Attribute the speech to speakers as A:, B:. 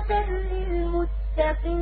A: وَمَوْعِظَةً لِّلْمُتَّقِينَ